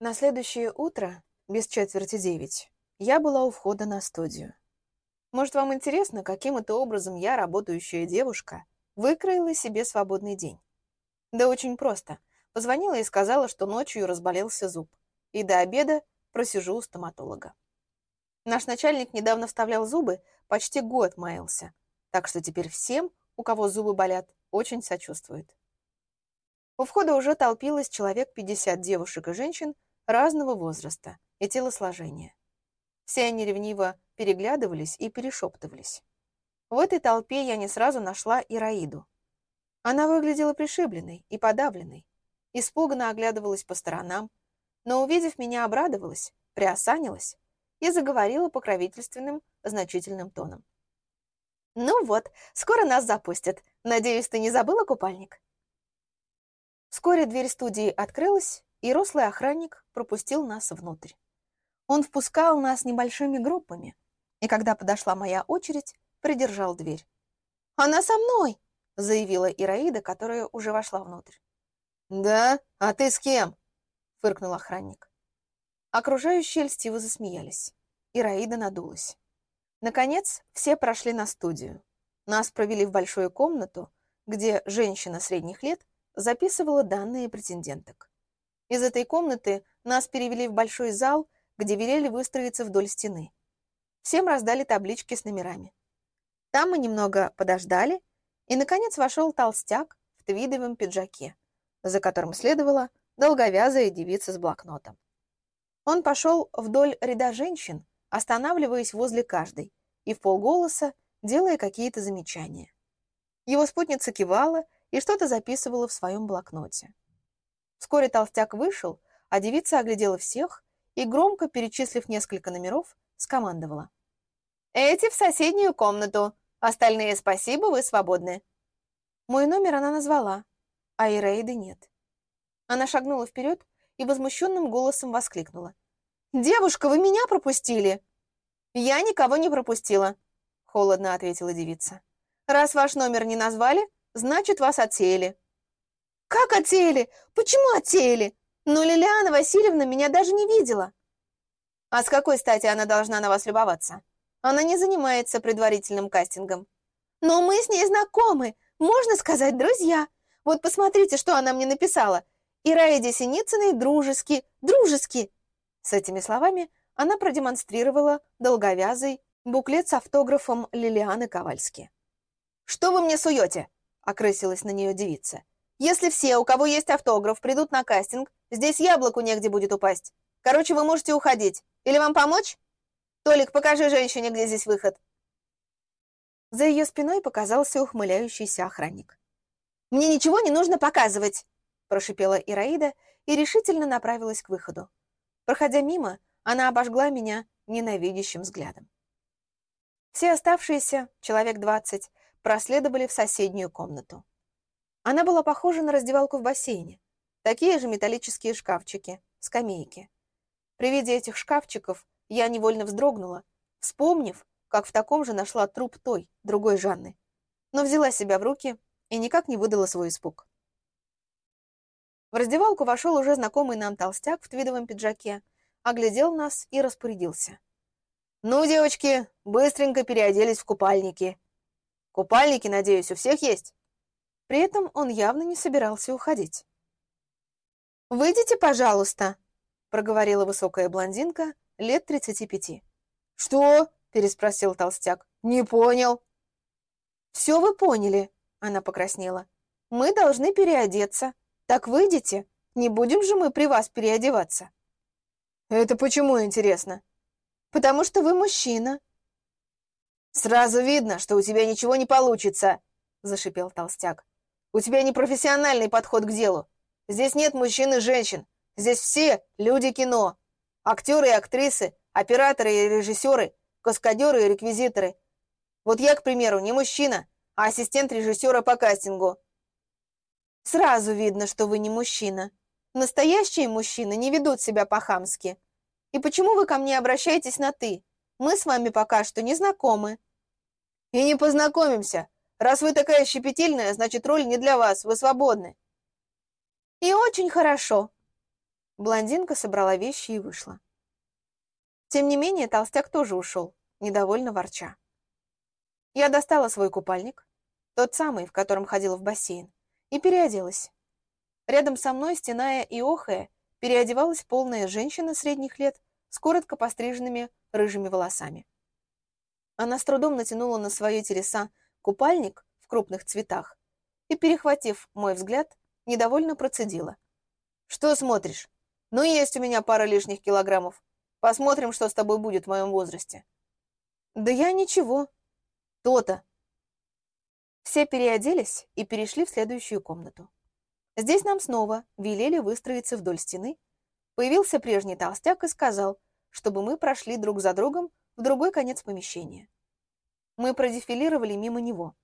На следующее утро, без четверти девять, я была у входа на студию. Может, вам интересно, каким это образом я, работающая девушка, выкроила себе свободный день? Да очень просто. Позвонила и сказала, что ночью разболелся зуб. И до обеда просижу у стоматолога. Наш начальник недавно вставлял зубы, почти год маялся. Так что теперь всем, у кого зубы болят, очень сочувствует. У входа уже толпилось человек 50 девушек и женщин, разного возраста и телосложения. Все они ревниво переглядывались и перешептывались. В этой толпе я не сразу нашла Ираиду. Она выглядела пришибленной и подавленной, испуганно оглядывалась по сторонам, но, увидев меня, обрадовалась, приосанилась и заговорила покровительственным, значительным тоном. «Ну вот, скоро нас запустят. Надеюсь, ты не забыла купальник?» Вскоре дверь студии открылась, и рослый охранник пропустил нас внутрь. Он впускал нас небольшими группами, и когда подошла моя очередь, придержал дверь. «Она со мной!» — заявила Ираида, которая уже вошла внутрь. «Да? А ты с кем?» — фыркнул охранник. Окружающие льстиво засмеялись. Ираида надулась. Наконец, все прошли на студию. Нас провели в большую комнату, где женщина средних лет записывала данные претенденток. Из этой комнаты нас перевели в большой зал, где велели выстроиться вдоль стены. Всем раздали таблички с номерами. Там мы немного подождали, и, наконец, вошел толстяк в твидовом пиджаке, за которым следовала долговязая девица с блокнотом. Он пошел вдоль ряда женщин, останавливаясь возле каждой, и в полголоса делая какие-то замечания. Его спутница кивала и что-то записывала в своем блокноте. Вскоре толстяк вышел, а девица оглядела всех и, громко перечислив несколько номеров, скомандовала. «Эти в соседнюю комнату. Остальные спасибо, вы свободны». Мой номер она назвала, а Ирейды нет. Она шагнула вперед и возмущенным голосом воскликнула. «Девушка, вы меня пропустили!» «Я никого не пропустила», — холодно ответила девица. «Раз ваш номер не назвали, значит, вас отсеяли». «Как отсеяли? Почему отсеяли? Но Лилиана Васильевна меня даже не видела». «А с какой стати она должна на вас любоваться? Она не занимается предварительным кастингом». «Но мы с ней знакомы, можно сказать, друзья. Вот посмотрите, что она мне написала. Ираиде Синицыной дружески, дружески». С этими словами она продемонстрировала долговязый буклет с автографом Лилианы Ковальски. «Что вы мне суете?» — окрысилась на нее девица. Если все, у кого есть автограф, придут на кастинг, здесь яблоку негде будет упасть. Короче, вы можете уходить. Или вам помочь? Толик, покажи женщине, где здесь выход. За ее спиной показался ухмыляющийся охранник. «Мне ничего не нужно показывать!» прошипела Ираида и решительно направилась к выходу. Проходя мимо, она обожгла меня ненавидящим взглядом. Все оставшиеся, человек двадцать, проследовали в соседнюю комнату. Она была похожа на раздевалку в бассейне. Такие же металлические шкафчики, скамейки. При виде этих шкафчиков я невольно вздрогнула, вспомнив, как в таком же нашла труп той, другой Жанны. Но взяла себя в руки и никак не выдала свой испуг. В раздевалку вошел уже знакомый нам толстяк в твидовом пиджаке, оглядел нас и распорядился. «Ну, девочки, быстренько переоделись в купальники. Купальники, надеюсь, у всех есть?» При этом он явно не собирался уходить. «Выйдите, пожалуйста», — проговорила высокая блондинка лет тридцати пяти. «Что?» — переспросил толстяк. «Не понял». «Все вы поняли», — она покраснела. «Мы должны переодеться. Так выйдите. Не будем же мы при вас переодеваться». «Это почему, интересно?» «Потому что вы мужчина». «Сразу видно, что у тебя ничего не получится», — зашипел толстяк. У тебя непрофессиональный подход к делу. Здесь нет мужчин и женщин. Здесь все люди кино. Актеры и актрисы, операторы и режиссеры, каскадеры и реквизиторы. Вот я, к примеру, не мужчина, а ассистент режиссера по кастингу. Сразу видно, что вы не мужчина. Настоящие мужчины не ведут себя по-хамски. И почему вы ко мне обращаетесь на «ты»? Мы с вами пока что не знакомы. И не познакомимся. Раз вы такая щепетильная, значит, роль не для вас, вы свободны. И очень хорошо. Блондинка собрала вещи и вышла. Тем не менее, толстяк тоже ушел, недовольно ворча. Я достала свой купальник, тот самый, в котором ходила в бассейн, и переоделась. Рядом со мной, стеная и охая, переодевалась полная женщина средних лет с коротко постриженными рыжими волосами. Она с трудом натянула на свое телеса купальник в крупных цветах и, перехватив мой взгляд, недовольно процедила. «Что смотришь? Ну, есть у меня пара лишних килограммов. Посмотрим, что с тобой будет в моем возрасте». «Да я ничего. То-то». Все переоделись и перешли в следующую комнату. Здесь нам снова велели выстроиться вдоль стены. Появился прежний толстяк и сказал, чтобы мы прошли друг за другом в другой конец помещения. Мы продефилировали мимо него.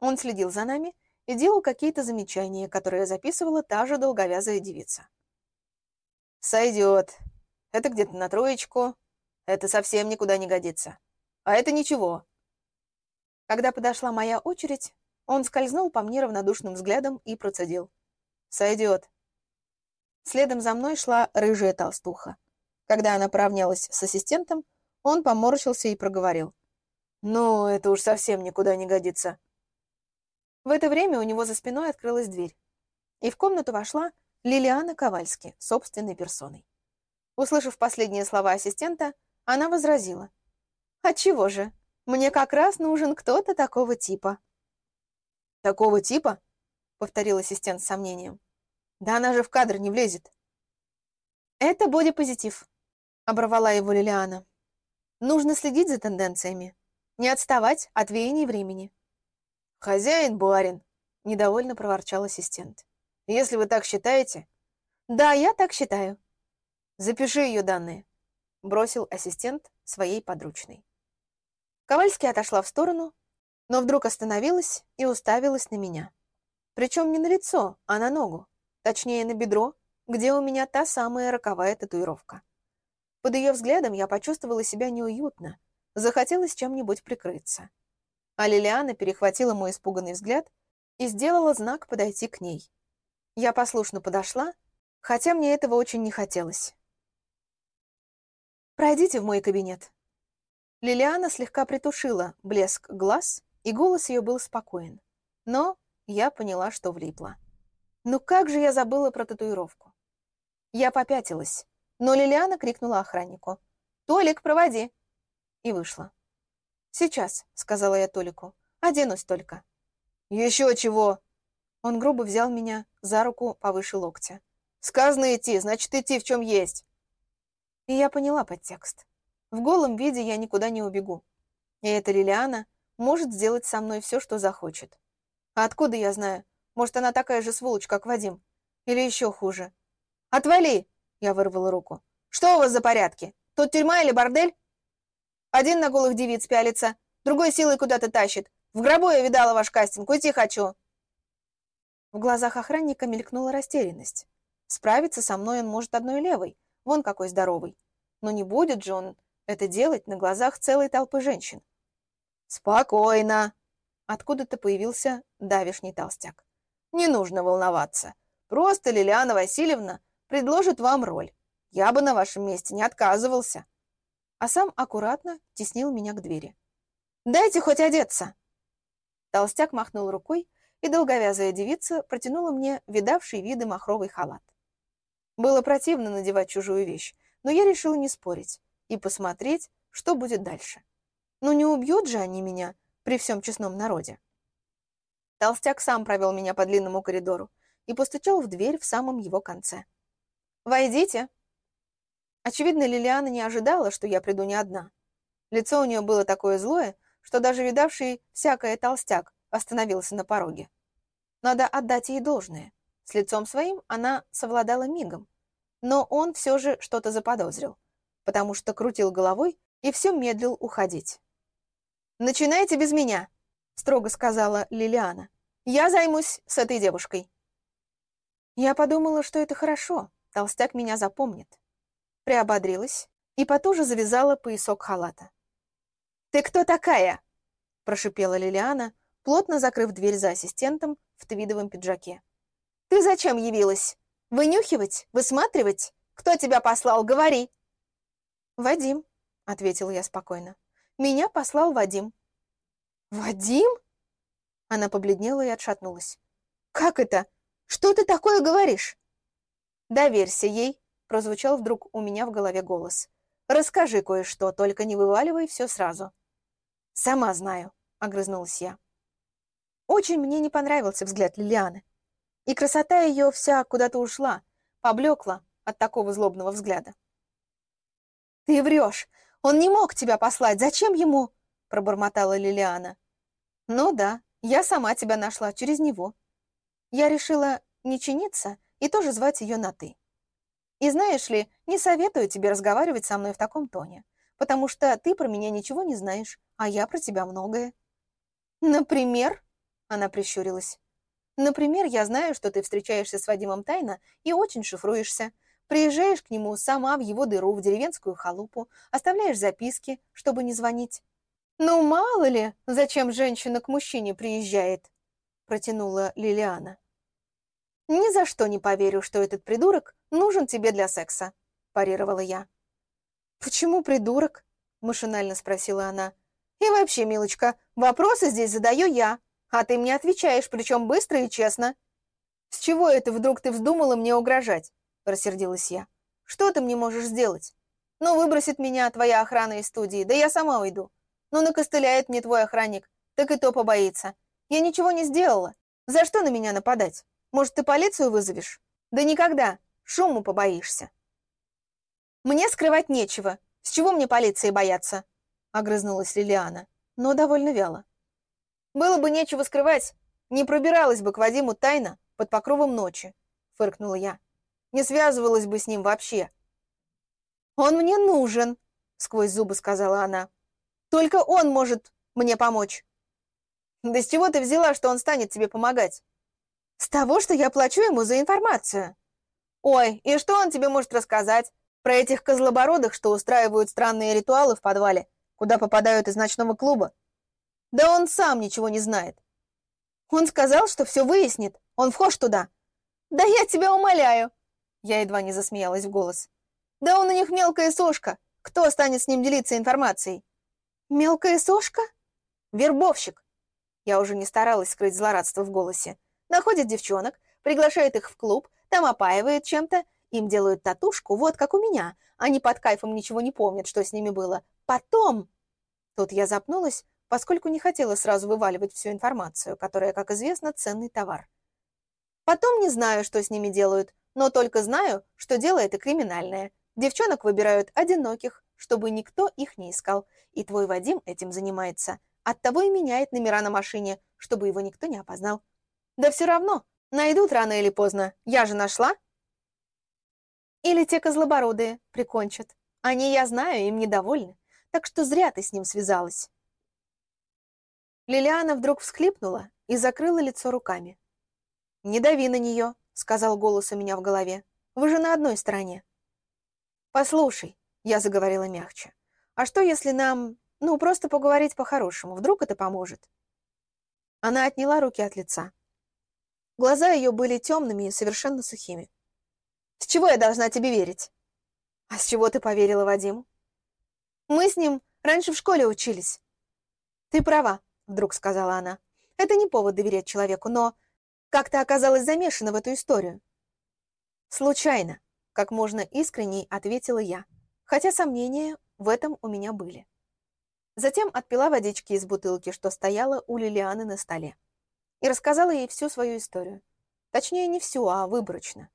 Он следил за нами и делал какие-то замечания, которые записывала та же долговязая девица. «Сойдет. Это где-то на троечку. Это совсем никуда не годится. А это ничего». Когда подошла моя очередь, он скользнул по мне равнодушным взглядом и процедил. «Сойдет». Следом за мной шла рыжая толстуха. Когда она поравнялась с ассистентом, он поморщился и проговорил. «Ну, это уж совсем никуда не годится. В это время у него за спиной открылась дверь, и в комнату вошла Лилиана Ковальски собственной персоной. Услышав последние слова ассистента, она возразила. «Отчего же? Мне как раз нужен кто-то такого типа». «Такого типа?» — повторил ассистент с сомнением. «Да она же в кадр не влезет». «Это бодипозитив», — оборвала его Лилиана. «Нужно следить за тенденциями, не отставать от веяний времени. «Хозяин, барин!» — недовольно проворчал ассистент. «Если вы так считаете...» «Да, я так считаю». «Запиши ее данные», — бросил ассистент своей подручной. Ковальский отошла в сторону, но вдруг остановилась и уставилась на меня. Причем не на лицо, а на ногу, точнее на бедро, где у меня та самая роковая татуировка. Под ее взглядом я почувствовала себя неуютно, захотелось чем-нибудь прикрыться а Лилиана перехватила мой испуганный взгляд и сделала знак подойти к ней. Я послушно подошла, хотя мне этого очень не хотелось. «Пройдите в мой кабинет». Лилиана слегка притушила блеск глаз, и голос ее был спокоен. Но я поняла, что влипла. Ну как же я забыла про татуировку? Я попятилась, но Лилиана крикнула охраннику. «Толик, проводи!» И вышла. «Сейчас», — сказала я Толику. «Оденусь только». «Еще чего!» Он грубо взял меня за руку повыше локтя. «Сказано идти, значит идти в чем есть!» И я поняла подтекст. В голом виде я никуда не убегу. И эта Лилиана может сделать со мной все, что захочет. А откуда я знаю? Может, она такая же сволочь, как Вадим? Или еще хуже? «Отвали!» — я вырвала руку. «Что у вас за порядки? Тут тюрьма или бордель?» Один на голых девиц пялится, другой силой куда-то тащит. В гробу я видала ваш кастинг, уйти хочу. В глазах охранника мелькнула растерянность. Справиться со мной он может одной левой, вон какой здоровый. Но не будет же он это делать на глазах целой толпы женщин. «Спокойно!» Откуда-то появился давишний толстяк. «Не нужно волноваться. Просто Лилиана Васильевна предложит вам роль. Я бы на вашем месте не отказывался» а сам аккуратно теснил меня к двери. «Дайте хоть одеться!» Толстяк махнул рукой, и долговязая девица протянула мне видавший виды махровый халат. Было противно надевать чужую вещь, но я решила не спорить и посмотреть, что будет дальше. Ну не убьют же они меня при всем честном народе. Толстяк сам провел меня по длинному коридору и постучал в дверь в самом его конце. «Войдите!» Очевидно, Лилиана не ожидала, что я приду не одна. Лицо у нее было такое злое, что даже видавший всякое толстяк остановился на пороге. Надо отдать ей должное. С лицом своим она совладала мигом. Но он все же что-то заподозрил, потому что крутил головой и все медлил уходить. «Начинайте без меня», — строго сказала Лилиана. «Я займусь с этой девушкой». Я подумала, что это хорошо, толстяк меня запомнит приободрилась и потуже завязала поясок халата. «Ты кто такая?» – прошипела Лилиана, плотно закрыв дверь за ассистентом в твидовом пиджаке. «Ты зачем явилась? Вынюхивать? Высматривать? Кто тебя послал? Говори!» «Вадим», — ответила я спокойно. «Меня послал Вадим». «Вадим?» Она побледнела и отшатнулась. «Как это? Что ты такое говоришь?» «Доверься ей», — прозвучал вдруг у меня в голове голос. «Расскажи кое-что, только не вываливай все сразу». «Сама знаю», — огрызнулась я. Очень мне не понравился взгляд Лилианы. И красота ее вся куда-то ушла, поблекла от такого злобного взгляда. «Ты врешь! Он не мог тебя послать! Зачем ему?» — пробормотала Лилиана. «Ну да, я сама тебя нашла через него. Я решила не чиниться и тоже звать ее на «ты». И знаешь ли, не советую тебе разговаривать со мной в таком тоне, потому что ты про меня ничего не знаешь, а я про тебя многое. Например? Она прищурилась. Например, я знаю, что ты встречаешься с Вадимом тайно и очень шифруешься. Приезжаешь к нему сама в его дыру, в деревенскую халупу, оставляешь записки, чтобы не звонить. «Ну, мало ли, зачем женщина к мужчине приезжает?» протянула Лилиана. «Ни за что не поверю, что этот придурок нужен тебе для секса», парировала я. «Почему придурок?» машинально спросила она. «И вообще, милочка, вопросы здесь задаю я, а ты мне отвечаешь, причем быстро и честно». «С чего это вдруг ты вздумала мне угрожать?» рассердилась я. «Что ты мне можешь сделать? Ну, выбросит меня твоя охрана из студии, да я сама уйду. Ну, накостыляет мне твой охранник, так и то побоится. Я ничего не сделала. За что на меня нападать? Может, ты полицию вызовешь? Да никогда. Шуму побоишься. Мне скрывать нечего. С чего мне полиции бояться? Огрызнулась Лилиана, но довольно вяло. Было бы нечего скрывать. Не пробиралась бы к Вадиму тайно под покровом ночи, фыркнула я. Не связывалась бы с ним вообще. Он мне нужен, сквозь зубы сказала она. Только он может мне помочь. Да с чего ты взяла, что он станет тебе помогать? С того, что я плачу ему за информацию. Ой, и что он тебе может рассказать? Про этих козлобородых, что устраивают странные ритуалы в подвале, куда попадают из ночного клуба? Да он сам ничего не знает. Он сказал, что все выяснит. Он вхож туда. Да я тебя умоляю. Я едва не засмеялась в голос. Да он у них мелкая сошка. Кто станет с ним делиться информацией? Мелкая сошка? Вербовщик. Я уже не старалась скрыть злорадство в голосе. Находит девчонок, приглашает их в клуб, там опаивает чем-то, им делают татушку, вот как у меня. Они под кайфом ничего не помнят, что с ними было. Потом... Тут я запнулась, поскольку не хотела сразу вываливать всю информацию, которая, как известно, ценный товар. Потом не знаю, что с ними делают, но только знаю, что дело это криминальное. Девчонок выбирают одиноких, чтобы никто их не искал, и твой Вадим этим занимается. Оттого и меняет номера на машине, чтобы его никто не опознал. Да все равно, найдут рано или поздно. Я же нашла. Или те козлобородые прикончат. Они, я знаю, им недовольны. Так что зря ты с ним связалась. Лилиана вдруг всхлипнула и закрыла лицо руками. «Не дави на нее», — сказал голос у меня в голове. «Вы же на одной стороне». «Послушай», — я заговорила мягче, «а что, если нам ну, просто поговорить по-хорошему. Вдруг это поможет. Она отняла руки от лица. Глаза ее были темными и совершенно сухими. «С чего я должна тебе верить?» «А с чего ты поверила Вадиму?» «Мы с ним раньше в школе учились». «Ты права», — вдруг сказала она. «Это не повод доверять человеку, но как ты оказалась замешана в эту историю?» «Случайно», — как можно искренней ответила я, хотя сомнения в этом у меня были. Затем отпила водички из бутылки, что стояла у Лилианы на столе. И рассказала ей всю свою историю. Точнее, не всю, а выборочно.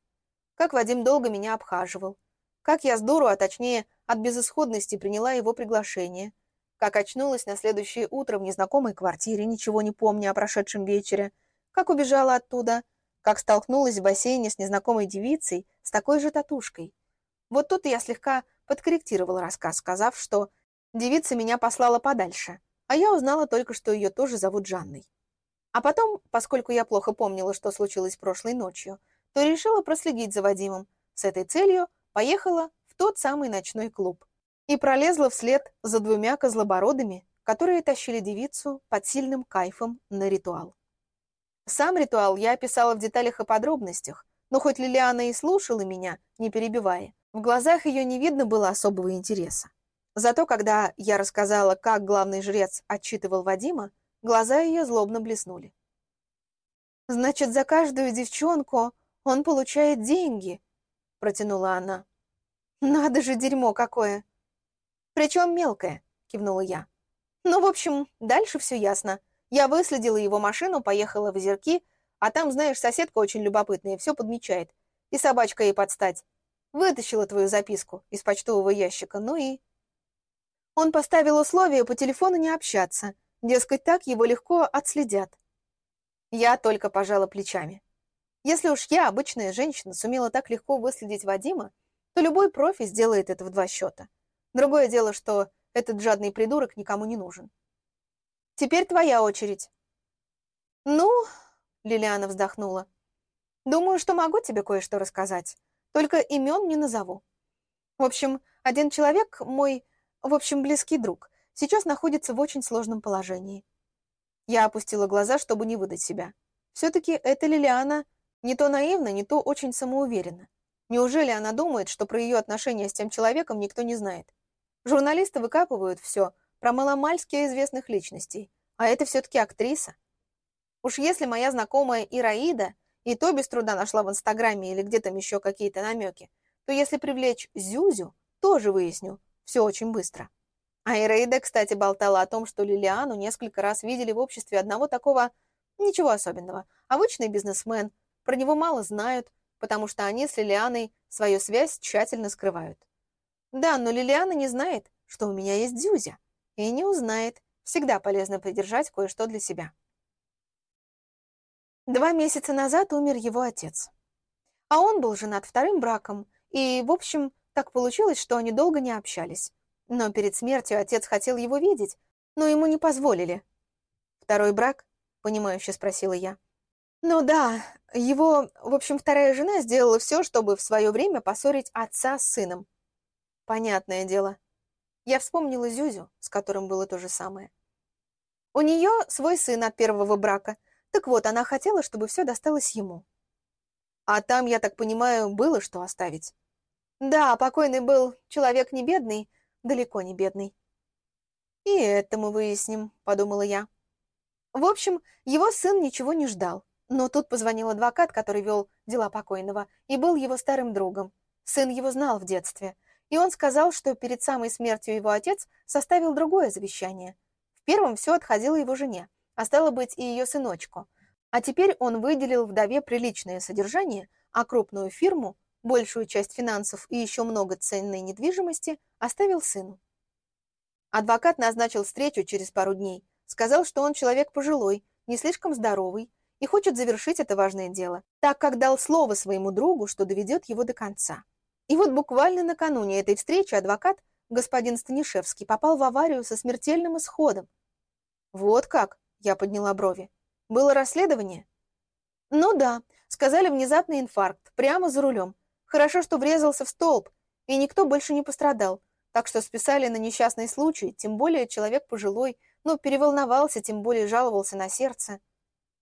Как Вадим долго меня обхаживал. Как я с дуру, а точнее от безысходности приняла его приглашение. Как очнулась на следующее утро в незнакомой квартире, ничего не помня о прошедшем вечере. Как убежала оттуда. Как столкнулась в бассейне с незнакомой девицей с такой же татушкой. Вот тут я слегка подкорректировала рассказ, сказав, что Девица меня послала подальше, а я узнала только, что ее тоже зовут Жанной. А потом, поскольку я плохо помнила, что случилось прошлой ночью, то решила проследить за Вадимом. С этой целью поехала в тот самый ночной клуб и пролезла вслед за двумя козлобородами, которые тащили девицу под сильным кайфом на ритуал. Сам ритуал я описала в деталях и подробностях, но хоть Лилиана и слушала меня, не перебивая, В глазах ее не видно было особого интереса. Зато когда я рассказала, как главный жрец отчитывал Вадима, глаза ее злобно блеснули. «Значит, за каждую девчонку он получает деньги», — протянула она. «Надо же, дерьмо какое!» «Причем мелкое», — кивнула я. «Ну, в общем, дальше все ясно. Я выследила его машину, поехала в озерки, а там, знаешь, соседка очень любопытная, все подмечает. И собачка ей подстать. Вытащила твою записку из почтового ящика, ну и...» Он поставил условие по телефону не общаться, дескать, так его легко отследят. Я только пожала плечами. Если уж я, обычная женщина, сумела так легко выследить Вадима, то любой профи сделает это в два счета. Другое дело, что этот жадный придурок никому не нужен. Теперь твоя очередь. Ну, Лилиана вздохнула. Думаю, что могу тебе кое-что рассказать. Только имен не назову. В общем, один человек, мой, в общем, близкий друг, сейчас находится в очень сложном положении. Я опустила глаза, чтобы не выдать себя. Все-таки эта Лилиана не то наивна, не то очень самоуверена. Неужели она думает, что про ее отношения с тем человеком никто не знает? Журналисты выкапывают все про маломальски известных личностей, а это все-таки актриса. Уж если моя знакомая Ираида и то без труда нашла в Инстаграме или где там еще какие-то намеки, то если привлечь Зюзю, тоже выясню все очень быстро. А кстати, болтала о том, что Лилиану несколько раз видели в обществе одного такого, ничего особенного, обычный бизнесмен, про него мало знают, потому что они с Лилианой свою связь тщательно скрывают. Да, но Лилиана не знает, что у меня есть Дзюзя. И не узнает. Всегда полезно придержать кое-что для себя. Два месяца назад умер его отец. А он был женат вторым браком, и, в общем, так получилось, что они долго не общались. Но перед смертью отец хотел его видеть, но ему не позволили. «Второй брак?» — понимающе спросила я. «Ну да, его, в общем, вторая жена сделала все, чтобы в свое время поссорить отца с сыном. Понятное дело. Я вспомнила Зюзю, с которым было то же самое. У нее свой сын от первого брака. Так вот, она хотела, чтобы все досталось ему. А там, я так понимаю, было что оставить. Да, покойный был человек не бедный, далеко не бедный. И это мы выясним, подумала я. В общем, его сын ничего не ждал. Но тут позвонил адвокат, который вел дела покойного, и был его старым другом. Сын его знал в детстве. И он сказал, что перед самой смертью его отец составил другое завещание. В первом все отходило его жене, а стало быть и ее сыночку. А теперь он выделил вдове приличное содержание, а крупную фирму, большую часть финансов и еще много ценной недвижимости оставил сыну. Адвокат назначил встречу через пару дней. Сказал, что он человек пожилой, не слишком здоровый, и хочет завершить это важное дело, так как дал слово своему другу, что доведет его до конца. И вот буквально накануне этой встречи адвокат, господин Станишевский, попал в аварию со смертельным исходом. «Вот как?» – я подняла брови. «Было расследование?» «Ну да, сказали внезапный инфаркт, прямо за рулем. Хорошо, что врезался в столб, и никто больше не пострадал, так что списали на несчастный случай, тем более человек пожилой, но переволновался, тем более жаловался на сердце».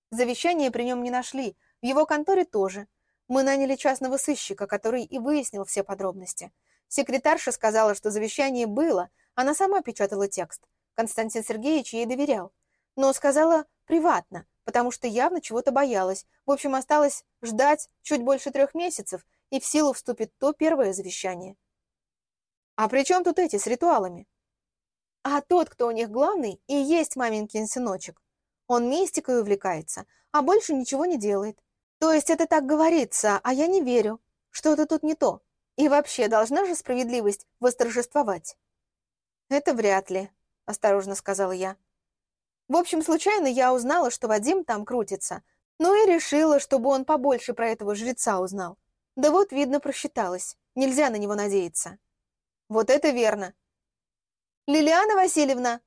Завещание при нем не нашли, в его конторе тоже. Мы наняли частного сыщика, который и выяснил все подробности. Секретарша сказала, что завещание было, она сама печатала текст. Константин Сергеевич ей доверял. Но сказала приватно, потому что явно чего-то боялась. В общем, осталось ждать чуть больше трех месяцев, и в силу вступит то первое завещание. А при чем тут эти с ритуалами? А тот, кто у них главный, и есть маменькин сыночек. Он мистикой увлекается, а больше ничего не делает. То есть это так говорится, а я не верю. Что-то тут не то. И вообще, должна же справедливость восторжествовать. Это вряд ли, осторожно сказала я. В общем, случайно я узнала, что Вадим там крутится, ну и решила, чтобы он побольше про этого жреца узнал. Да вот, видно, просчиталась. Нельзя на него надеяться. Вот это верно. «Лилиана Васильевна!»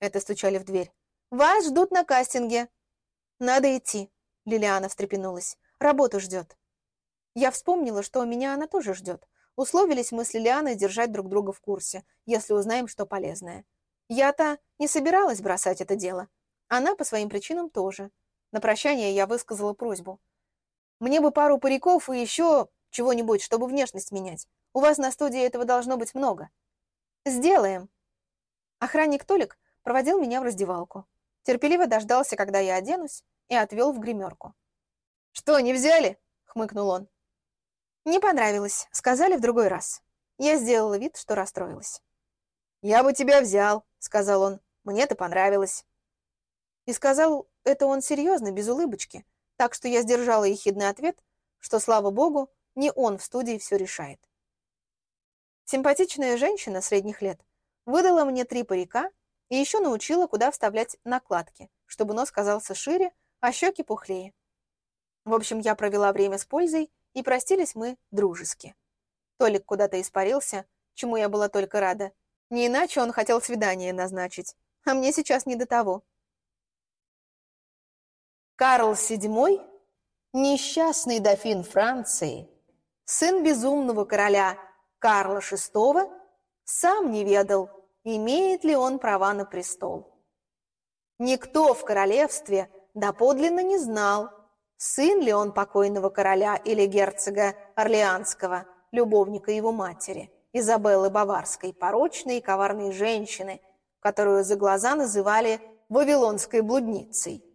Это стучали в дверь. Вас ждут на кастинге. Надо идти. Лилиана встрепенулась. Работу ждет. Я вспомнила, что меня она тоже ждет. Условились мы с Лилианой держать друг друга в курсе, если узнаем, что полезное. Я-то не собиралась бросать это дело. Она по своим причинам тоже. На прощание я высказала просьбу. Мне бы пару париков и еще чего-нибудь, чтобы внешность менять. У вас на студии этого должно быть много». «Сделаем». Охранник Толик проводил меня в раздевалку. Терпеливо дождался, когда я оденусь, и отвел в гримерку. «Что, не взяли?» — хмыкнул он. «Не понравилось. Сказали в другой раз». Я сделала вид, что расстроилась. «Я бы тебя взял», — сказал он. «Мне-то понравилось». И сказал это он серьезно, без улыбочки, так что я сдержала ехидный ответ, что, слава богу, не он в студии все решает. Симпатичная женщина средних лет выдала мне три парика и еще научила, куда вставлять накладки, чтобы нос казался шире, а щеки пухлее. В общем, я провела время с пользой, и простились мы дружески. Толик куда-то испарился, чему я была только рада. Не иначе он хотел свидание назначить, а мне сейчас не до того. Карл VII, несчастный дофин Франции, сын безумного короля Карла VI, сам не ведал, имеет ли он права на престол. Никто в королевстве доподлинно не знал, сын ли он покойного короля или герцога Орлеанского, любовника его матери, Изабеллы Баварской, порочной и коварной женщины, которую за глаза называли «вавилонской блудницей».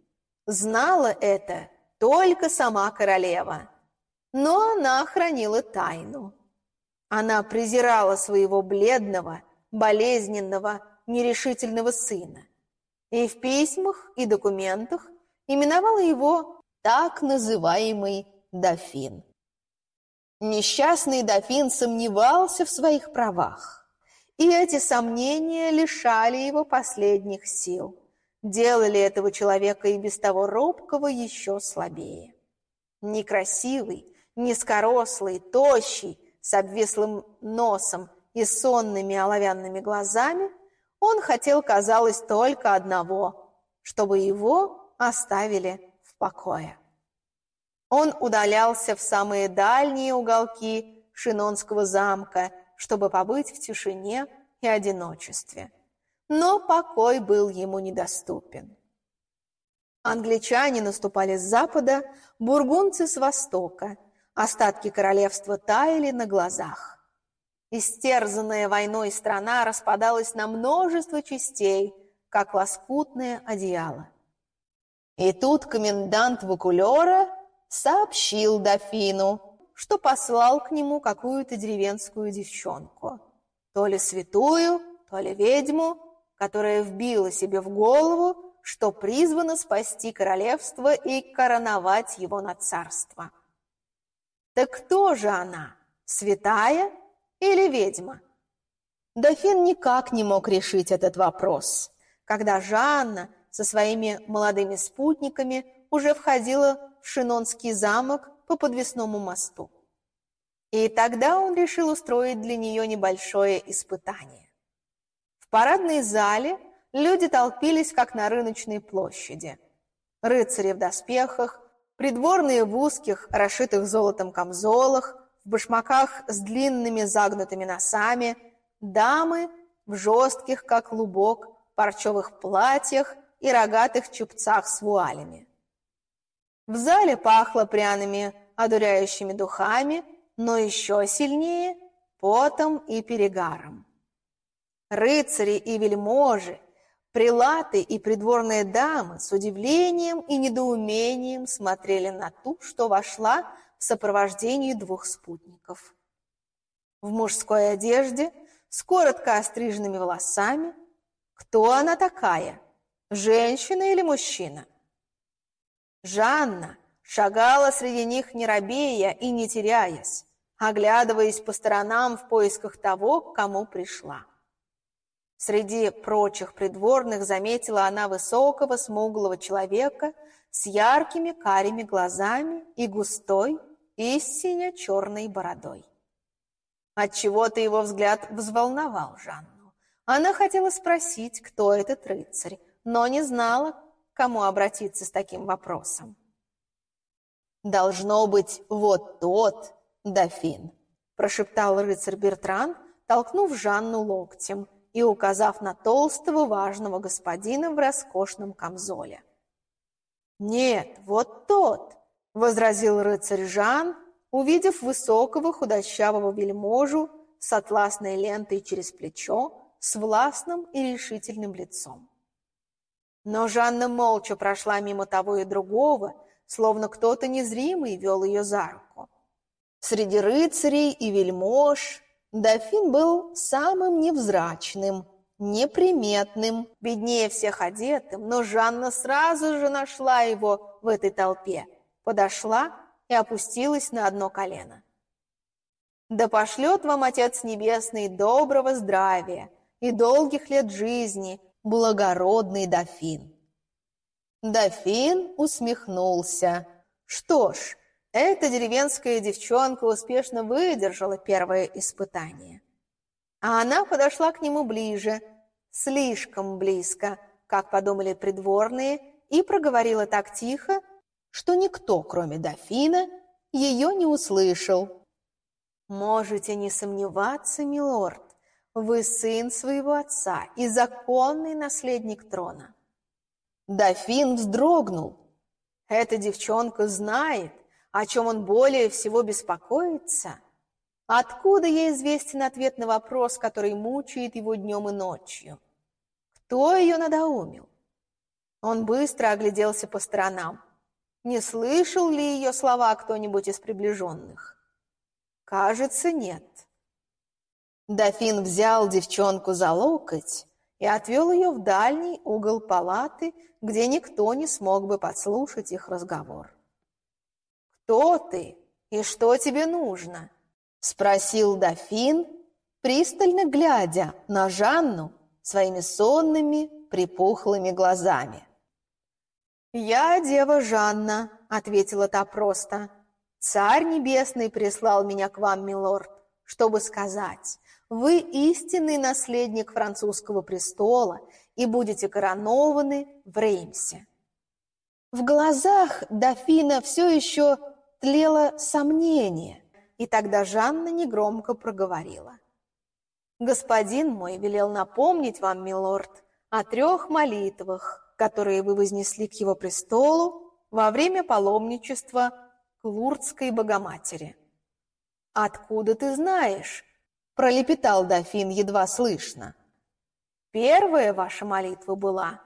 Знала это только сама королева, но она хранила тайну. Она презирала своего бледного, болезненного, нерешительного сына и в письмах и документах именовала его так называемый дофин. Несчастный дофин сомневался в своих правах, и эти сомнения лишали его последних сил, делали этого человека и без того робкого еще слабее. Некрасивый, низкорослый, тощий, с обвислым носом и сонными оловянными глазами, он хотел, казалось, только одного, чтобы его оставили в покое. Он удалялся в самые дальние уголки Шинонского замка, чтобы побыть в тишине и одиночестве. Но покой был ему недоступен. Англичане наступали с запада, бургунцы с востока. Остатки королевства таяли на глазах. Истерзанная войной страна распадалась на множество частей, как лоскутное одеяло. И тут комендант Вакулера сообщил дофину, что послал к нему какую-то деревенскую девчонку. То ли святую, то ли ведьму, которая вбила себе в голову, что призвана спасти королевство и короновать его на царство. Так кто же она, святая или ведьма? Дофин никак не мог решить этот вопрос, когда Жанна со своими молодыми спутниками уже входила в Шинонский замок по подвесному мосту. И тогда он решил устроить для нее небольшое испытание. В парадной зале люди толпились, как на рыночной площади. Рыцари в доспехах, придворные в узких, расшитых золотом камзолах, в башмаках с длинными загнутыми носами, дамы в жестких, как лубок, парчевых платьях и рогатых чубцах с вуалями. В зале пахло пряными, одуряющими духами, но еще сильнее – потом и перегаром. Рыцари и вельможи, прилаты и придворные дамы с удивлением и недоумением смотрели на ту, что вошла в сопровождении двух спутников. В мужской одежде, с коротко остриженными волосами. Кто она такая? Женщина или мужчина? Жанна шагала среди них не робея и не теряясь, оглядываясь по сторонам в поисках того, к кому пришла. Среди прочих придворных заметила она высокого смуглого человека с яркими карими глазами и густой, истинно черной бородой. Отчего-то его взгляд взволновал Жанну. Она хотела спросить, кто этот рыцарь, но не знала, кому обратиться с таким вопросом. «Должно быть, вот тот, дофин», – прошептал рыцарь Бертран, толкнув Жанну локтем и указав на толстого важного господина в роскошном камзоле. «Нет, вот тот», – возразил рыцарь Жан увидев высокого худощавого вельможу с атласной лентой через плечо, с властным и решительным лицом. Но Жанна молча прошла мимо того и другого, словно кто-то незримый вел ее за руку. Среди рыцарей и вельмож дофин был самым невзрачным, неприметным, беднее всех одетым, но Жанна сразу же нашла его в этой толпе, подошла и опустилась на одно колено. «Да пошлет вам Отец Небесный доброго здравия и долгих лет жизни, благородный дофин!» Дофин усмехнулся. «Что ж, эта деревенская девчонка успешно выдержала первое испытание. А она подошла к нему ближе, слишком близко, как подумали придворные, и проговорила так тихо, что никто, кроме дофина, ее не услышал. «Можете не сомневаться, милорд, вы сын своего отца и законный наследник трона». Дофин вздрогнул. Эта девчонка знает, о чем он более всего беспокоится? Откуда ей известен ответ на вопрос, который мучает его днем и ночью? Кто ее надоумил? Он быстро огляделся по сторонам. Не слышал ли ее слова кто-нибудь из приближенных? Кажется, нет. Дофин взял девчонку за локоть и отвел ее в дальний угол палаты, где никто не смог бы подслушать их разговор. «Кто ты и что тебе нужно?» – спросил дофин, пристально глядя на Жанну своими сонными припухлыми глазами. «Я дева Жанна», – ответила та просто. «Царь Небесный прислал меня к вам, милорд, чтобы сказать, вы истинный наследник французского престола и будете коронованы в Реймсе». В глазах дофина все еще тлело сомнение, и тогда Жанна негромко проговорила. «Господин мой велел напомнить вам, милорд, о трех молитвах, которые вы вознесли к его престолу во время паломничества к Лурдской Богоматери». «Откуда ты знаешь?» – пролепетал дофин едва слышно. «Первая ваша молитва была,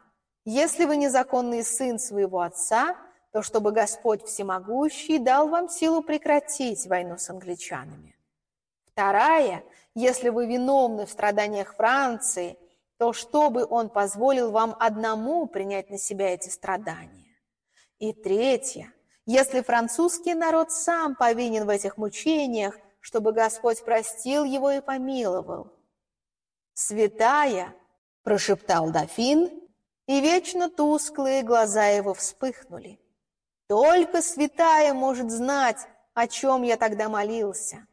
если вы незаконный сын своего отца – то чтобы Господь Всемогущий дал вам силу прекратить войну с англичанами. Вторая, если вы виновны в страданиях Франции, то чтобы Он позволил вам одному принять на себя эти страдания. И третья, если французский народ сам повинен в этих мучениях, чтобы Господь простил его и помиловал. «Святая!» – прошептал дофин, и вечно тусклые глаза его вспыхнули. Только святая может знать, о чем я тогда молился.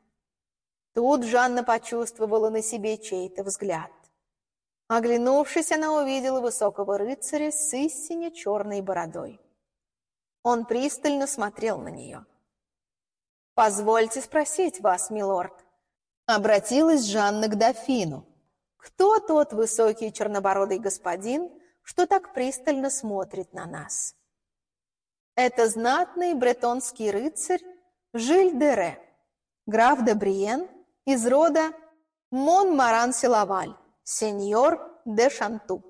Тут Жанна почувствовала на себе чей-то взгляд. Оглянувшись, она увидела высокого рыцаря с истине черной бородой. Он пристально смотрел на нее. «Позвольте спросить вас, милорд», — обратилась Жанна к дофину. «Кто тот высокий чернобородый господин, что так пристально смотрит на нас?» Это знатный бретонский рыцарь Жиль де Ре, граф де Бриен из рода Монмаран-Силаваль, сеньор де Шанту.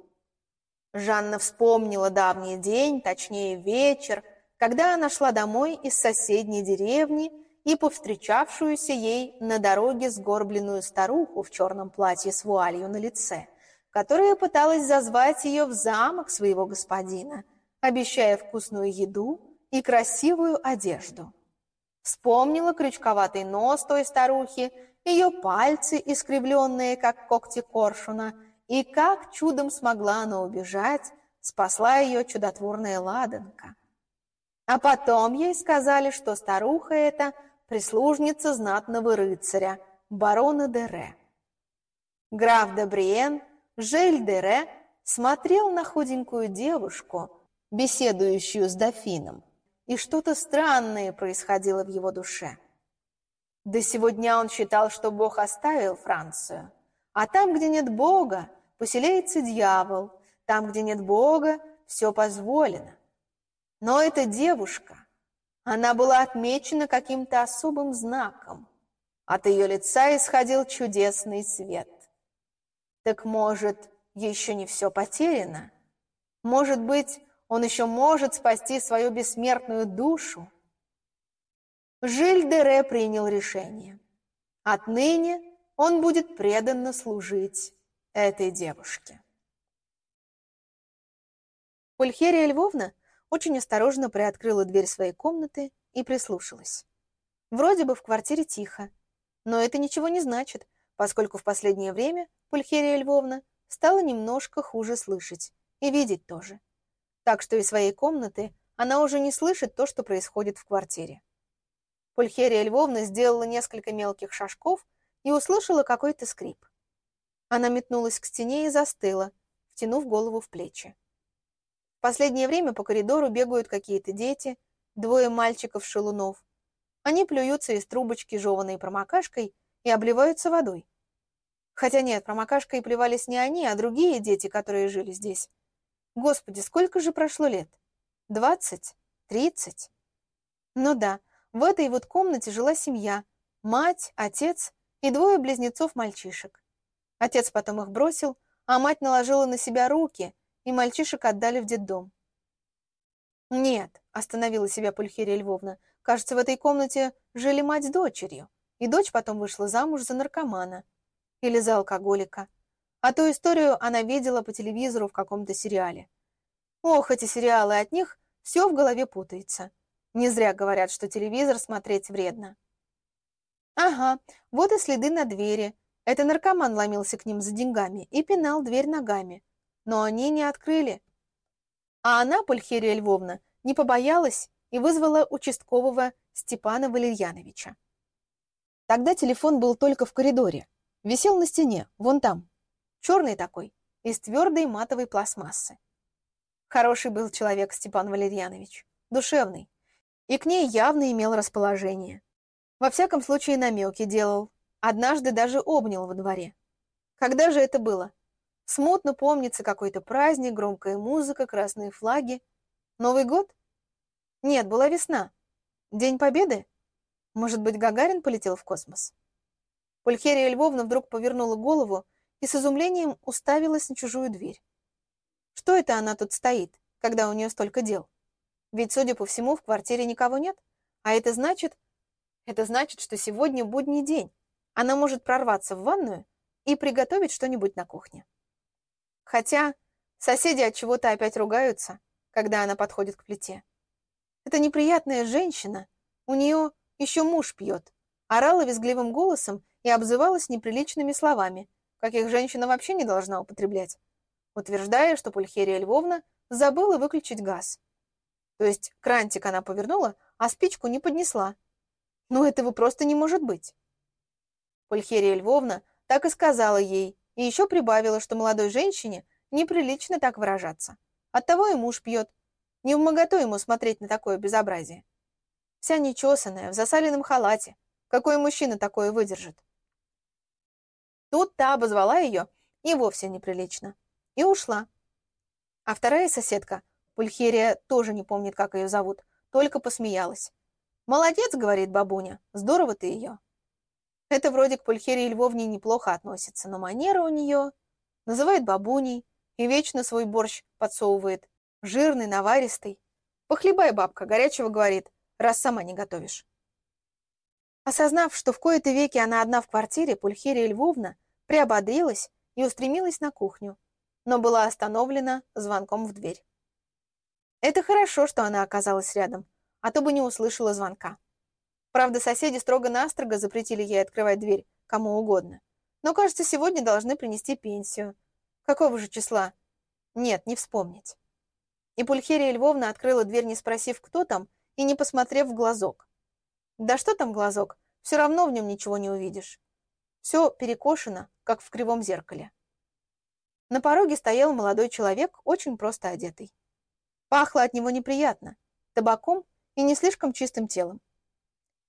Жанна вспомнила давний день, точнее вечер, когда она шла домой из соседней деревни и повстречавшуюся ей на дороге сгорбленную старуху в черном платье с вуалью на лице, которая пыталась зазвать ее в замок своего господина – обещая вкусную еду и красивую одежду. Вспомнила крючковатый нос той старухи, ее пальцы, искривленные, как когти коршуна, и как чудом смогла она убежать, спасла ее чудотворная ладанка. А потом ей сказали, что старуха эта прислужница знатного рыцаря, барона Дере. Граф де Бриен, Жель Дере, смотрел на худенькую девушку, беседующую с дофином, и что-то странное происходило в его душе. До сего дня он считал, что Бог оставил Францию, а там, где нет Бога, поселяется дьявол, там, где нет Бога, все позволено. Но эта девушка, Она была отмечена каким-то особым знаком. От ее лица исходил чудесный свет. Так может, еще не все потеряно? Может быть, он еще может спасти свою бессмертную душу? Жиль Дере принял решение. Отныне он будет преданно служить этой девушке. Пульхерия Львовна очень осторожно приоткрыла дверь своей комнаты и прислушалась. Вроде бы в квартире тихо, но это ничего не значит, поскольку в последнее время Пульхерия Львовна стала немножко хуже слышать и видеть тоже. Так что из своей комнаты она уже не слышит то, что происходит в квартире. Пульхерия Львовна сделала несколько мелких шажков и услышала какой-то скрип. Она метнулась к стене и застыла, втянув голову в плечи. В последнее время по коридору бегают какие-то дети, двое мальчиков-шелунов. Они плюются из трубочки, жеванной промокашкой, и обливаются водой. Хотя нет, промокашкой плевались не они, а другие дети, которые жили здесь. Господи, сколько же прошло лет? Двадцать? Тридцать? Ну да, в этой вот комнате жила семья. Мать, отец и двое близнецов-мальчишек. Отец потом их бросил, а мать наложила на себя руки, и мальчишек отдали в детдом. «Нет», — остановила себя Пульхерия Львовна, «кажется, в этой комнате жили мать с дочерью, и дочь потом вышла замуж за наркомана или за алкоголика. А ту историю она видела по телевизору в каком-то сериале. Ох, эти сериалы, от них все в голове путается. Не зря говорят, что телевизор смотреть вредно. Ага, вот и следы на двери. Это наркоман ломился к ним за деньгами и пинал дверь ногами. Но они не открыли. А она, Пульхерия Львовна, не побоялась и вызвала участкового Степана Валерьяновича. Тогда телефон был только в коридоре. Висел на стене, вон там. Черный такой, из твердой матовой пластмассы. Хороший был человек Степан Валерьянович, душевный, и к ней явно имел расположение. Во всяком случае, намеки делал. Однажды даже обнял во дворе. Когда же это было? Смутно помнится какой-то праздник, громкая музыка, красные флаги. Новый год? Нет, была весна. День Победы? Может быть, Гагарин полетел в космос? Пульхерия Львовна вдруг повернула голову и с изумлением уставилась на чужую дверь. Что это она тут стоит, когда у нее столько дел? Ведь, судя по всему, в квартире никого нет. А это значит... Это значит, что сегодня будний день. Она может прорваться в ванную и приготовить что-нибудь на кухне. Хотя соседи от чего-то опять ругаются, когда она подходит к плите. Это неприятная женщина, у нее еще муж пьет, орала визгливым голосом и обзывалась неприличными словами, каких женщина вообще не должна употреблять, утверждая, что Пульхерия Львовна забыла выключить газ. То есть крантик она повернула, а спичку не поднесла. Но этого просто не может быть. Пульхерия Львовна так и сказала ей, и еще прибавила, что молодой женщине неприлично так выражаться. Оттого и муж пьет. Не в моготу ему смотреть на такое безобразие. Вся нечесанная, в засаленном халате. Какой мужчина такое выдержит? Тут та обозвала ее и вовсе неприлично. И ушла. А вторая соседка Пульхерия тоже не помнит, как ее зовут, только посмеялась. «Молодец», — говорит бабуня, — «здорово ты ее». Это вроде к Пульхерии Львовне неплохо относится, но манера у нее... Называет бабуней и вечно свой борщ подсовывает. Жирный, наваристый. «Похлебай, бабка», — горячего говорит, раз сама не готовишь. Осознав, что в кои-то веки она одна в квартире, Пульхерия Львовна приободрилась и устремилась на кухню, но была остановлена звонком в дверь. Это хорошо, что она оказалась рядом, а то бы не услышала звонка. Правда, соседи строго-настрого запретили ей открывать дверь кому угодно. Но, кажется, сегодня должны принести пенсию. Какого же числа? Нет, не вспомнить. И Пульхерия Львовна открыла дверь, не спросив, кто там, и не посмотрев в глазок. Да что там глазок, все равно в нем ничего не увидишь. Все перекошено, как в кривом зеркале. На пороге стоял молодой человек, очень просто одетый. Пахло от него неприятно, табаком и не слишком чистым телом.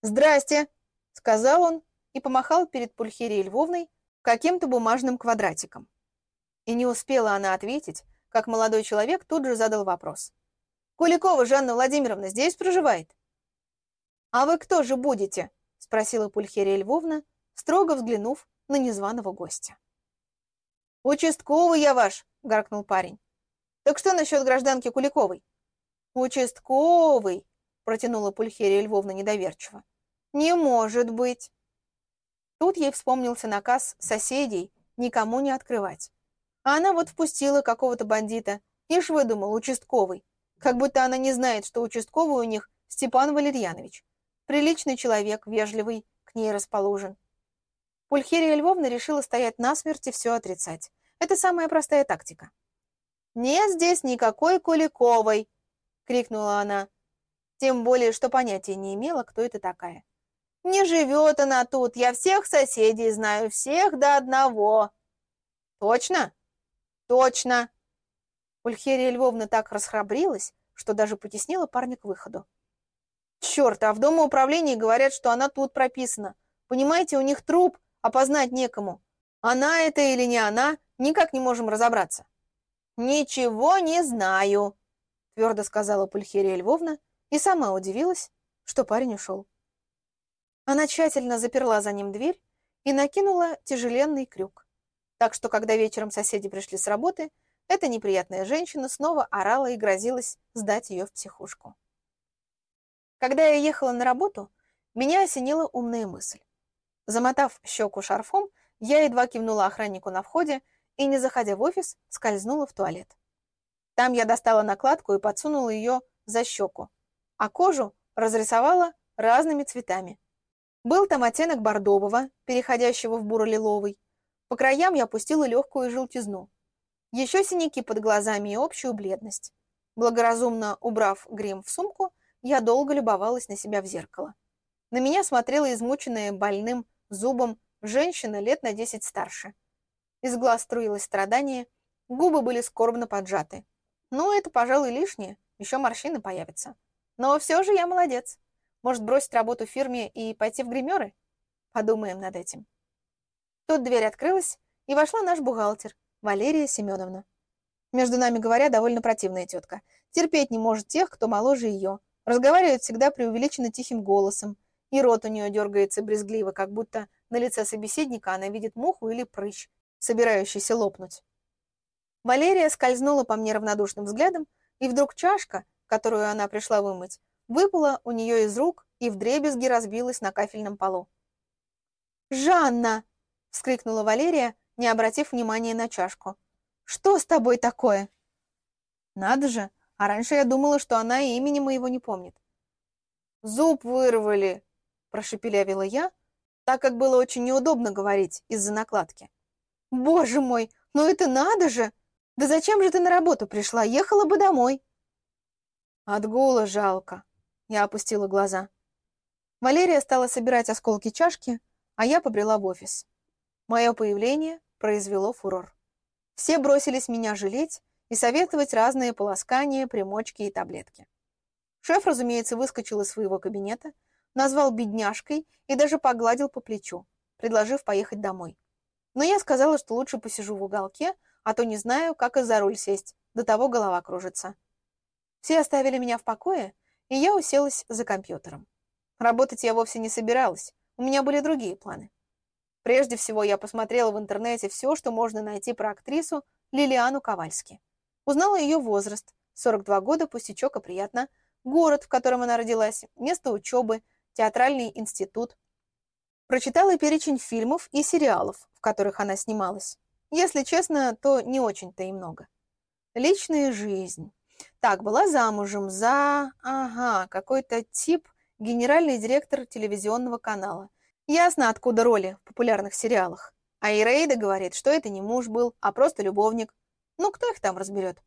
«Здрасте!» — сказал он и помахал перед Пульхерией Львовной каким-то бумажным квадратиком. И не успела она ответить, как молодой человек тут же задал вопрос. «Куликова Жанна Владимировна здесь проживает?» «А вы кто же будете?» — спросила Пульхерия Львовна, строго взглянув на незваного гостя. «Участковый я ваш!» — гаркнул парень. «Так что насчет гражданки Куликовой?» «Участковый!» — протянула Пульхерия Львовна недоверчиво. «Не может быть!» Тут ей вспомнился наказ соседей никому не открывать. А она вот впустила какого-то бандита, ишь выдумал, участковый. Как будто она не знает, что участковый у них Степан Валерьянович. Приличный человек, вежливый, к ней расположен. Пульхерия Львовна решила стоять насмерть и все отрицать. Это самая простая тактика. «Нет здесь никакой Куликовой!» — крикнула она. Тем более, что понятия не имела, кто это такая. «Не живет она тут, я всех соседей знаю, всех до одного!» «Точно?» «Точно!» Ульхерия Львовна так расхрабрилась, что даже потеснила парня к выходу. «Черт, а в домоуправлении говорят, что она тут прописана. Понимаете, у них труп, опознать некому. Она это или не она, никак не можем разобраться». «Ничего не знаю», — твердо сказала Пульхерия Львовна и сама удивилась, что парень ушел. Она тщательно заперла за ним дверь и накинула тяжеленный крюк. Так что, когда вечером соседи пришли с работы, эта неприятная женщина снова орала и грозилась сдать ее в психушку. Когда я ехала на работу, меня осенила умная мысль. Замотав щеку шарфом, я едва кивнула охраннику на входе и, не заходя в офис, скользнула в туалет. Там я достала накладку и подсунула ее за щеку, а кожу разрисовала разными цветами. Был там оттенок бордового, переходящего в буро-лиловый. По краям я опустила легкую желтизну. Еще синяки под глазами и общую бледность. Благоразумно убрав грим в сумку, я долго любовалась на себя в зеркало. На меня смотрела измученная больным зубом женщина лет на десять старше. Из глаз струилось страдание, губы были скорбно поджаты. Ну, это, пожалуй, лишнее, еще морщины появятся. Но все же я молодец. Может, бросить работу в фирме и пойти в гримеры? Подумаем над этим. Тут дверь открылась, и вошла наш бухгалтер, Валерия Семеновна. Между нами говоря, довольно противная тетка. Терпеть не может тех, кто моложе ее. Разговаривает всегда преувеличенно тихим голосом, и рот у нее дергается брезгливо, как будто на лице собеседника она видит муху или прыщ, собирающийся лопнуть. Валерия скользнула по мне равнодушным взглядом, и вдруг чашка, которую она пришла вымыть, выпала у нее из рук и вдребезги разбилась на кафельном полу. «Жанна!» — вскрикнула Валерия, не обратив внимания на чашку. «Что с тобой такое?» «Надо же! А раньше я думала, что она и имени моего не помнит». «Зуб вырвали!» — прошепелявила я, так как было очень неудобно говорить из-за накладки. «Боже мой, ну это надо же! Да зачем же ты на работу пришла? Ехала бы домой!» «Отгула жалко», я опустила глаза. Валерия стала собирать осколки чашки, а я побрела в офис. Мое появление произвело фурор. Все бросились меня жалеть и советовать разные полоскания, примочки и таблетки. Шеф, разумеется, выскочил из своего кабинета, назвал бедняжкой и даже погладил по плечу, предложив поехать домой. Но я сказала, что лучше посижу в уголке, а то не знаю, как и за руль сесть, до того голова кружится. Все оставили меня в покое, и я уселась за компьютером. Работать я вовсе не собиралась, у меня были другие планы. Прежде всего, я посмотрела в интернете все, что можно найти про актрису Лилиану Ковальски. Узнала ее возраст, 42 года, пустячок и приятно, город, в котором она родилась, место учебы, театральный институт. Прочитала перечень фильмов и сериалов, в которых она снималась. Если честно, то не очень-то и много. Личная жизнь. Так, была замужем за... Ага, какой-то тип, генеральный директор телевизионного канала. Ясно, откуда роли в популярных сериалах. А Ирейда говорит, что это не муж был, а просто любовник. Ну, кто их там разберет?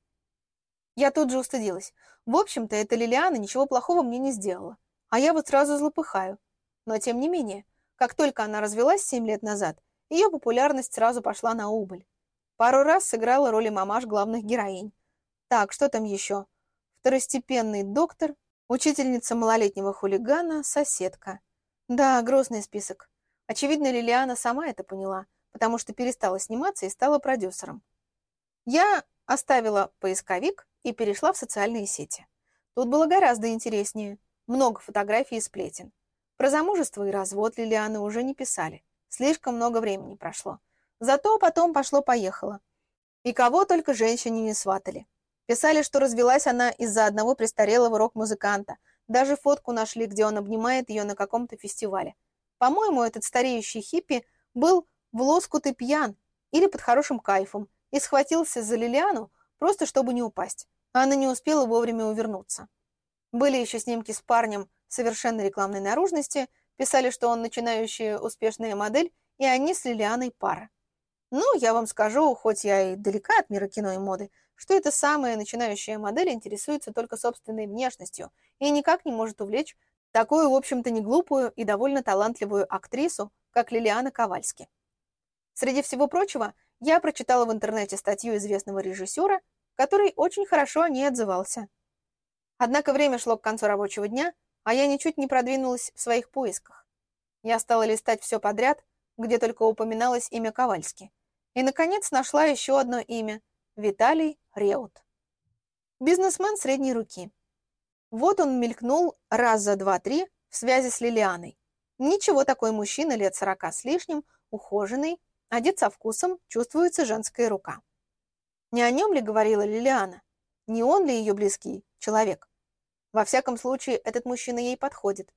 Я тут же устыдилась. В общем-то, эта Лилиана ничего плохого мне не сделала. А я вот сразу злопыхаю. Но тем не менее, как только она развелась семь лет назад, ее популярность сразу пошла на убыль. Пару раз сыграла роли мамаш главных героинь. Так, что там еще? Второстепенный доктор, учительница малолетнего хулигана, соседка. Да, грозный список. Очевидно, Лилиана сама это поняла, потому что перестала сниматься и стала продюсером. Я оставила поисковик и перешла в социальные сети. Тут было гораздо интереснее. Много фотографий и сплетен. Про замужество и развод Лилианы уже не писали. Слишком много времени прошло. Зато потом пошло-поехало. И кого только женщине не сватали. Писали, что развелась она из-за одного престарелого рок-музыканта. Даже фотку нашли, где он обнимает ее на каком-то фестивале. По-моему, этот стареющий хиппи был в лоскут и пьян или под хорошим кайфом и схватился за Лилиану, просто чтобы не упасть. Она не успела вовремя увернуться. Были еще снимки с парнем совершенно рекламной наружности, писали, что он начинающая успешная модель, и они с Лилианой пара. Ну, я вам скажу, хоть я и далека от мира кино и моды, что эта самая начинающая модель интересуется только собственной внешностью и никак не может увлечь такую, в общем-то, не глупую и довольно талантливую актрису, как Лилиана Ковальски. Среди всего прочего, я прочитала в интернете статью известного режиссера, который очень хорошо о ней отзывался. Однако время шло к концу рабочего дня, а я ничуть не продвинулась в своих поисках. Я стала листать все подряд, где только упоминалось имя Ковальски. И, наконец, нашла еще одно имя – Виталий Реут. Бизнесмен средней руки. Вот он мелькнул раз за два-три в связи с Лилианой. Ничего такой мужчина лет сорока с лишним, ухоженный, одет со вкусом, чувствуется женская рука. Не о нем ли говорила Лилиана? Не он ли ее близкий человек? Во всяком случае, этот мужчина ей подходит.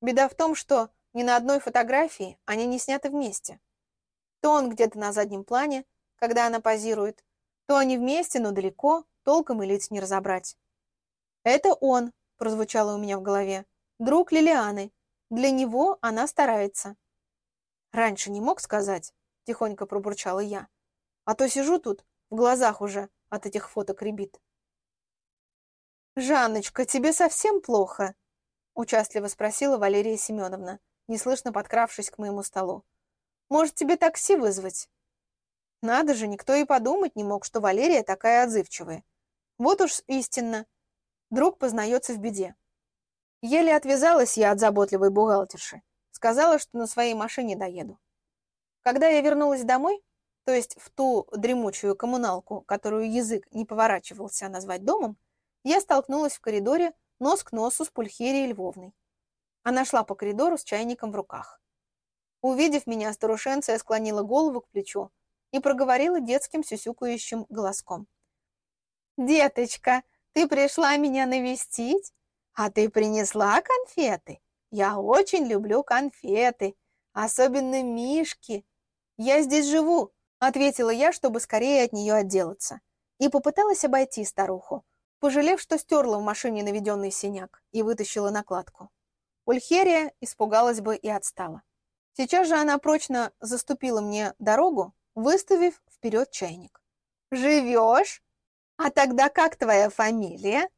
Беда в том, что ни на одной фотографии они не сняты вместе. То он где-то на заднем плане, когда она позирует, то они вместе, но далеко, толком и лиц не разобрать. «Это он», — прозвучало у меня в голове, — «друг Лилианы. Для него она старается». «Раньше не мог сказать», — тихонько пробурчала я. «А то сижу тут, в глазах уже от этих фоток рябит». «Жанночка, тебе совсем плохо?» — участливо спросила Валерия Семеновна, неслышно подкравшись к моему столу. Может, тебе такси вызвать?» Надо же, никто и подумать не мог, что Валерия такая отзывчивая. Вот уж истинно. Друг познается в беде. Еле отвязалась я от заботливой бухгалтерши. Сказала, что на своей машине доеду. Когда я вернулась домой, то есть в ту дремучую коммуналку, которую язык не поворачивался назвать домом, я столкнулась в коридоре нос к носу с Пульхерией Львовной. Она шла по коридору с чайником в руках. Увидев меня, старушенция склонила голову к плечу и проговорила детским сюсюкающим голоском. «Деточка, ты пришла меня навестить? А ты принесла конфеты? Я очень люблю конфеты, особенно мишки. Я здесь живу», — ответила я, чтобы скорее от нее отделаться, и попыталась обойти старуху, пожалев, что стерла в машине наведенный синяк и вытащила накладку. Ульхерия испугалась бы и отстала. Сейчас же она прочно заступила мне дорогу, выставив вперед чайник. «Живешь? А тогда как твоя фамилия?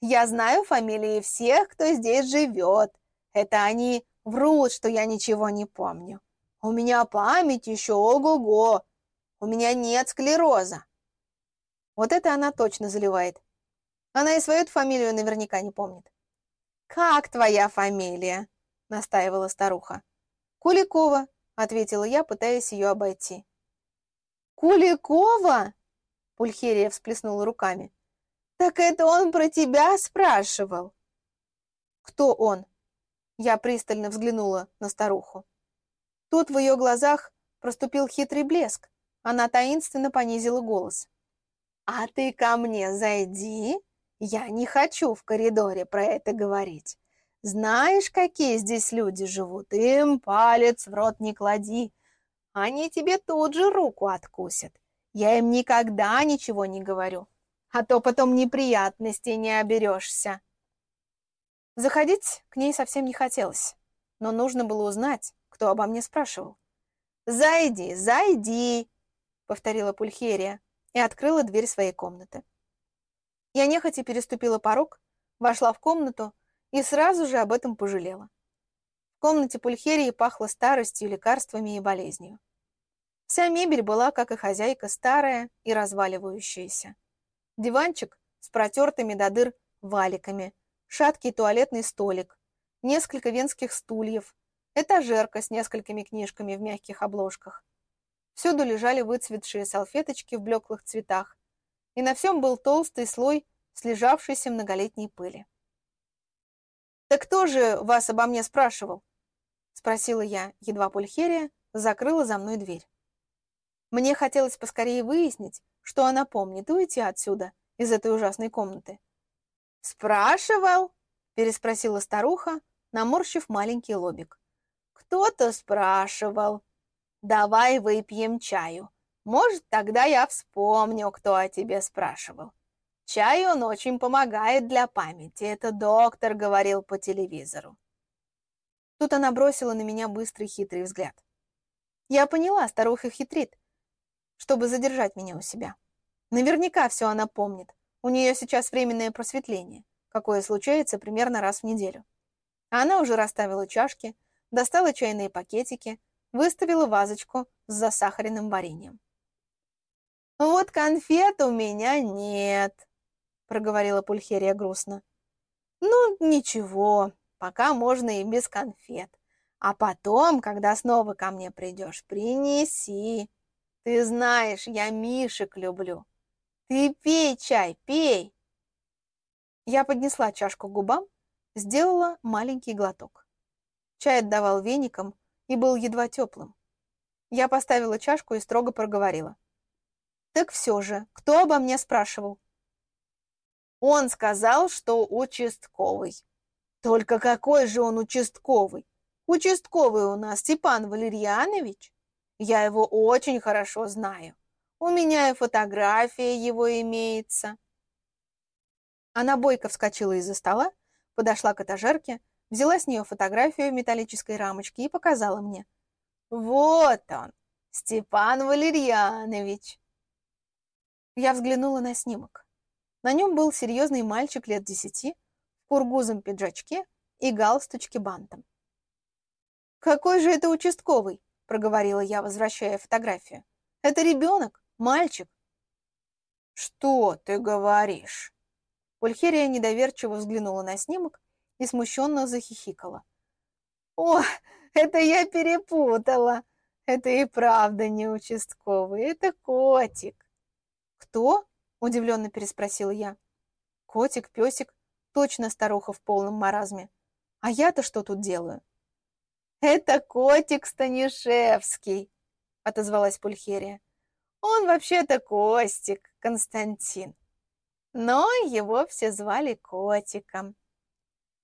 Я знаю фамилии всех, кто здесь живет. Это они врут, что я ничего не помню. У меня память еще ого-го. У меня нет склероза». Вот это она точно заливает. Она и свою фамилию наверняка не помнит. «Как твоя фамилия?» — настаивала старуха. «Куликова», — ответила я, пытаясь ее обойти. «Куликова?» — Пульхерия всплеснула руками. «Так это он про тебя спрашивал?» «Кто он?» Я пристально взглянула на старуху. Тут в ее глазах проступил хитрый блеск. Она таинственно понизила голос. «А ты ко мне зайди. Я не хочу в коридоре про это говорить. Знаешь, какие здесь люди живут? Им палец в рот не клади. Они тебе тут же руку откусят. Я им никогда ничего не говорю, а то потом неприятностей не оберешься. Заходить к ней совсем не хотелось, но нужно было узнать, кто обо мне спрашивал. «Зайди, зайди!» — повторила Пульхерия и открыла дверь своей комнаты. Я нехотя переступила порог, вошла в комнату и сразу же об этом пожалела. В комнате Пульхерии пахло старостью, лекарствами и болезнью. Вся мебель была, как и хозяйка, старая и разваливающаяся. Диванчик с протертыми до дыр валиками, шаткий туалетный столик, несколько венских стульев, этажерка с несколькими книжками в мягких обложках. Всюду лежали выцветшие салфеточки в блеклых цветах, и на всем был толстый слой слежавшейся многолетней пыли. «Так кто же вас обо мне спрашивал?» — спросила я, едва Пульхерия закрыла за мной дверь. Мне хотелось поскорее выяснить, что она помнит, уйти отсюда, из этой ужасной комнаты. «Спрашивал?» — переспросила старуха, наморщив маленький лобик. «Кто-то спрашивал. Давай выпьем чаю. Может, тогда я вспомню, кто о тебе спрашивал. Чай он очень помогает для памяти, это доктор говорил по телевизору». Тут она бросила на меня быстрый хитрый взгляд. Я поняла, старуха хитрит, чтобы задержать меня у себя. Наверняка все она помнит. У нее сейчас временное просветление, какое случается примерно раз в неделю. Она уже расставила чашки, достала чайные пакетики, выставила вазочку с засахаренным вареньем. «Вот конфет у меня нет», — проговорила Пульхерия грустно. «Ну, ничего, пока можно и без конфет. А потом, когда снова ко мне придешь, принеси. Ты знаешь, я Мишек люблю. Ты пей чай, пей!» Я поднесла чашку губам, сделала маленький глоток. Чай отдавал веником и был едва теплым. Я поставила чашку и строго проговорила. «Так все же, кто обо мне спрашивал?» Он сказал, что участковый. Только какой же он участковый? Участковый у нас Степан Валерьянович. Я его очень хорошо знаю. У меня и фотография его имеется. Она бойко вскочила из-за стола, подошла к этажерке, взяла с нее фотографию в металлической рамочке и показала мне. Вот он, Степан Валерьянович. Я взглянула на снимок. На нем был серьезный мальчик лет десяти, кургузом пиджачке и галстучке бантом. «Какой же это участковый?» – проговорила я, возвращая фотографию. «Это ребенок, мальчик». «Что ты говоришь?» Пульхерия недоверчиво взглянула на снимок и смущенно захихикала. «О, это я перепутала! Это и правда не участковый, это котик!» «Кто?» – удивленно переспросила я. «Котик, песик, Точно старуха в полном маразме. А я-то что тут делаю? «Это котик Станишевский», — отозвалась Пульхерия. «Он вообще-то Костик, Константин. Но его все звали котиком».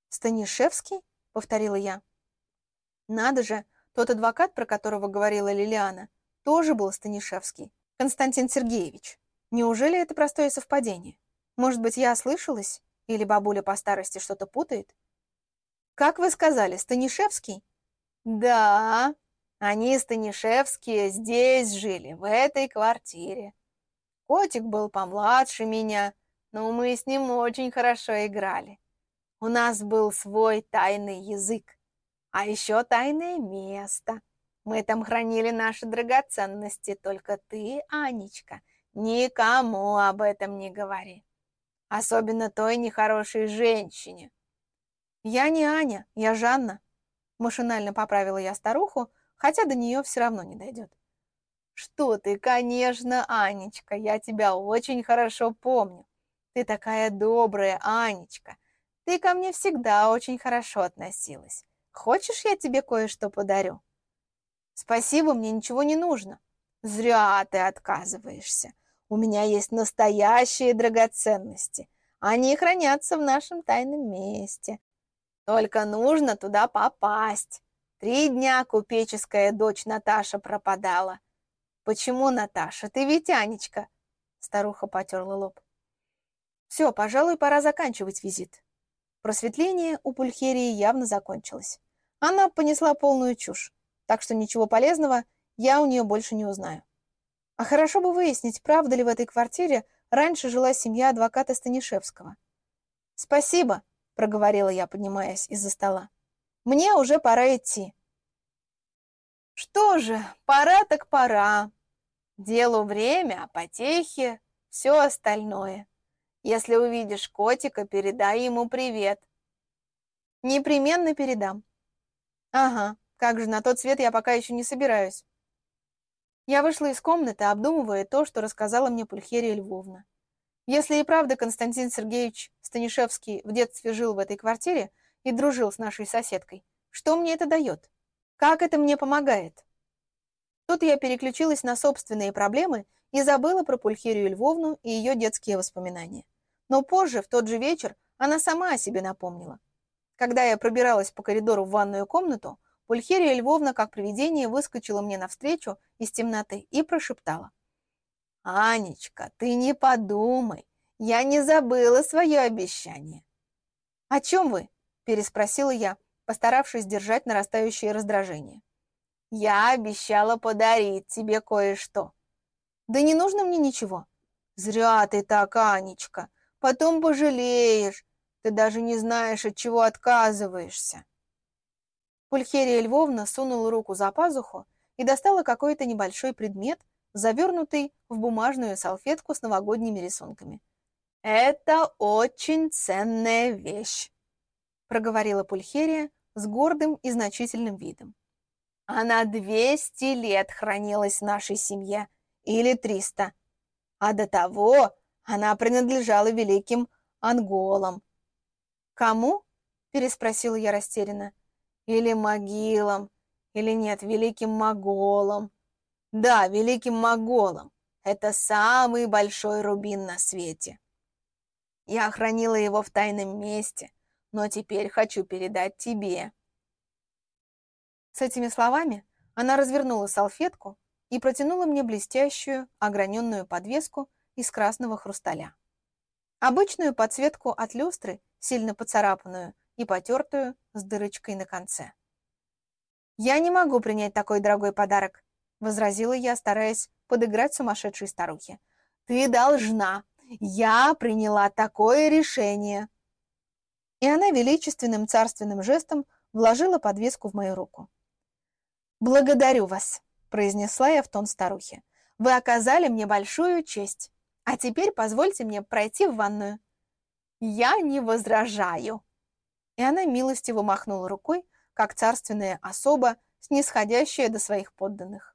«Станишевский?» — повторила я. «Надо же, тот адвокат, про которого говорила Лилиана, тоже был Станишевский, Константин Сергеевич. Неужели это простое совпадение? Может быть, я ослышалась?» Или бабуля по старости что-то путает? Как вы сказали, Станишевский? Да, они, Станишевские, здесь жили, в этой квартире. Котик был помладше меня, но мы с ним очень хорошо играли. У нас был свой тайный язык, а еще тайное место. Мы там хранили наши драгоценности, только ты, Анечка, никому об этом не говори. Особенно той нехорошей женщине. «Я не Аня, я Жанна», — машинально поправила я старуху, хотя до нее все равно не дойдет. «Что ты, конечно, Анечка, я тебя очень хорошо помню. Ты такая добрая, Анечка. Ты ко мне всегда очень хорошо относилась. Хочешь, я тебе кое-что подарю?» «Спасибо, мне ничего не нужно». «Зря ты отказываешься. У меня есть настоящие драгоценности. Они хранятся в нашем тайном месте. Только нужно туда попасть. Три дня купеческая дочь Наташа пропадала. Почему, Наташа? Ты ведь Анечка. Старуха потерла лоб. Все, пожалуй, пора заканчивать визит. Просветление у Пульхерии явно закончилось. Она понесла полную чушь, так что ничего полезного я у нее больше не узнаю. А хорошо бы выяснить, правда ли в этой квартире раньше жила семья адвоката Станишевского. «Спасибо», — проговорила я, поднимаясь из-за стола. «Мне уже пора идти». «Что же, пора так пора. Делу время, а потехи — все остальное. Если увидишь котика, передай ему привет». «Непременно передам». «Ага, как же, на тот свет я пока еще не собираюсь. Я вышла из комнаты, обдумывая то, что рассказала мне Пульхерия Львовна. Если и правда Константин Сергеевич Станишевский в детстве жил в этой квартире, и дружил с нашей соседкой. Что мне это дает? Как это мне помогает? Тут я переключилась на собственные проблемы и забыла про Пульхерию Львовну и ее детские воспоминания. Но позже, в тот же вечер, она сама о себе напомнила. Когда я пробиралась по коридору в ванную комнату, Пульхерия Львовна, как привидение, выскочила мне навстречу из темноты и прошептала. «Анечка, ты не подумай, я не забыла свое обещание». «О чем вы?» – переспросила я, постаравшись держать нарастающее раздражение. «Я обещала подарить тебе кое-что». «Да не нужно мне ничего». «Зря ты так, Анечка. Потом пожалеешь. Ты даже не знаешь, от чего отказываешься». Пульхерия Львовна сунула руку за пазуху и достала какой-то небольшой предмет, завернутый в бумажную салфетку с новогодними рисунками. «Это очень ценная вещь», — проговорила Пульхерия с гордым и значительным видом. «Она двести лет хранилась в нашей семье, или триста, а до того она принадлежала великим анголам». «Кому?» — переспросила я растерянно. «Или могилам, или нет, великим моголам». «Да, великим моголам. Это самый большой рубин на свете». Я хранила его в тайном месте, но теперь хочу передать тебе». С этими словами она развернула салфетку и протянула мне блестящую, ограненную подвеску из красного хрусталя. Обычную подсветку от люстры, сильно поцарапанную и потертую, с дырочкой на конце. «Я не могу принять такой дорогой подарок», — возразила я, стараясь подыграть сумасшедшей старухе. «Ты должна!» Я приняла такое решение. И она величественным царственным жестом вложила подвеску в мою руку. «Благодарю вас», — произнесла я в тон старухи. «Вы оказали мне большую честь. А теперь позвольте мне пройти в ванную». «Я не возражаю». И она милостиво махнула рукой, как царственная особа, снисходящая до своих подданных.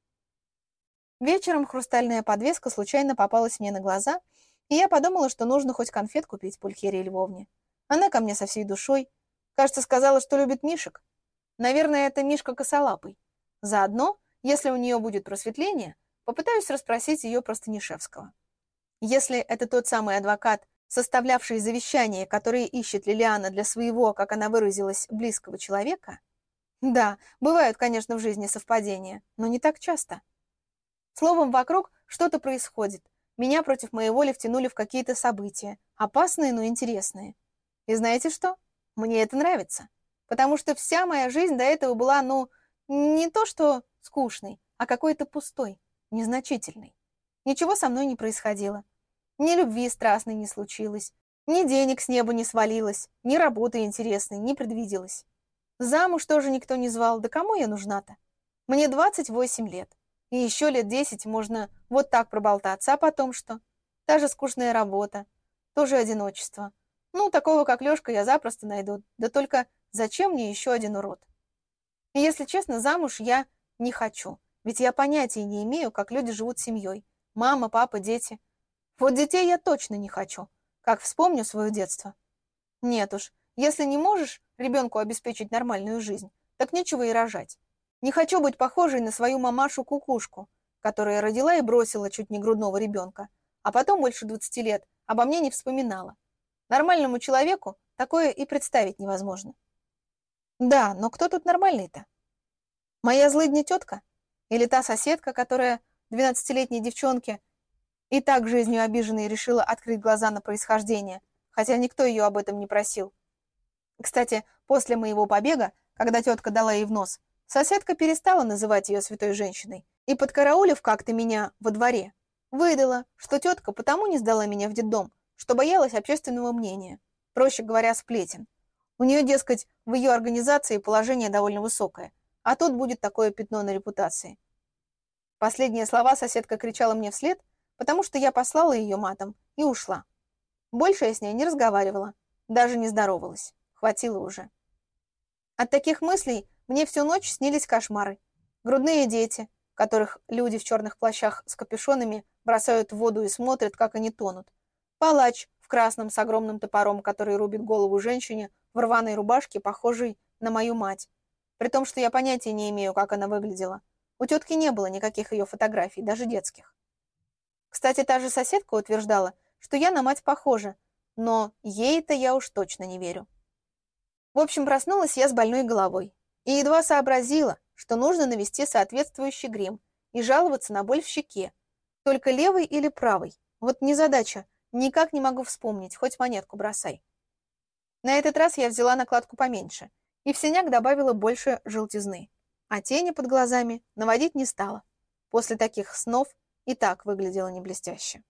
Вечером хрустальная подвеска случайно попалась мне на глаза — и я подумала, что нужно хоть конфет купить Пульхерии Львовне. Она ко мне со всей душой. Кажется, сказала, что любит мишек. Наверное, это Мишка косолапый. Заодно, если у нее будет просветление, попытаюсь расспросить ее про Станишевского. Если это тот самый адвокат, составлявший завещание, которое ищет Лилиана для своего, как она выразилась, близкого человека, да, бывают, конечно, в жизни совпадения, но не так часто. Словом, вокруг что-то происходит, меня против моей воли втянули в какие-то события, опасные, но интересные. И знаете что? Мне это нравится. Потому что вся моя жизнь до этого была, ну, не то что скучной, а какой-то пустой, незначительной. Ничего со мной не происходило. Ни любви страстной не случилось, ни денег с неба не свалилось, ни работы интересной не предвиделось. Замуж тоже никто не звал, да кому я нужна-то? Мне 28 лет. И еще лет десять можно вот так проболтаться, а потом что? Та же скучная работа, тоже одиночество. Ну, такого, как Лешка, я запросто найду. Да только зачем мне еще один урод? Если честно, замуж я не хочу. Ведь я понятия не имею, как люди живут семьей. Мама, папа, дети. Вот детей я точно не хочу. Как вспомню свое детство. Нет уж, если не можешь ребенку обеспечить нормальную жизнь, так нечего и рожать. Не хочу быть похожей на свою мамашу-кукушку, которая родила и бросила чуть не грудного ребенка, а потом больше 20 лет обо мне не вспоминала. Нормальному человеку такое и представить невозможно. Да, но кто тут нормальный-то? Моя злыдня тетка? Или та соседка, которая 12-летней девчонке и так жизнью обиженной решила открыть глаза на происхождение, хотя никто ее об этом не просил. Кстати, после моего побега, когда тетка дала ей в нос, Соседка перестала называть ее святой женщиной и, подкараулив как-то меня во дворе, выдала, что тетка потому не сдала меня в детдом, что боялась общественного мнения, проще говоря, сплетен. У нее, дескать, в ее организации положение довольно высокое, а тут будет такое пятно на репутации. Последние слова соседка кричала мне вслед, потому что я послала ее матом и ушла. Больше я с ней не разговаривала, даже не здоровалась. Хватило уже. От таких мыслей мне всю ночь снились кошмары. Грудные дети, которых люди в черных плащах с капюшонами бросают в воду и смотрят, как они тонут. Палач в красном с огромным топором, который рубит голову женщине в рваной рубашке, похожей на мою мать, при том, что я понятия не имею, как она выглядела. У тетки не было никаких ее фотографий, даже детских. Кстати, та же соседка утверждала, что я на мать похожа, но ей-то я уж точно не верю. В общем, проснулась я с больной головой и едва сообразила, что нужно навести соответствующий грим и жаловаться на боль в щеке. Только левый или правый? Вот незадача, никак не могу вспомнить, хоть монетку бросай. На этот раз я взяла накладку поменьше и в синяк добавила больше желтизны, а тени под глазами наводить не стала. После таких снов и так выглядело не блестяще.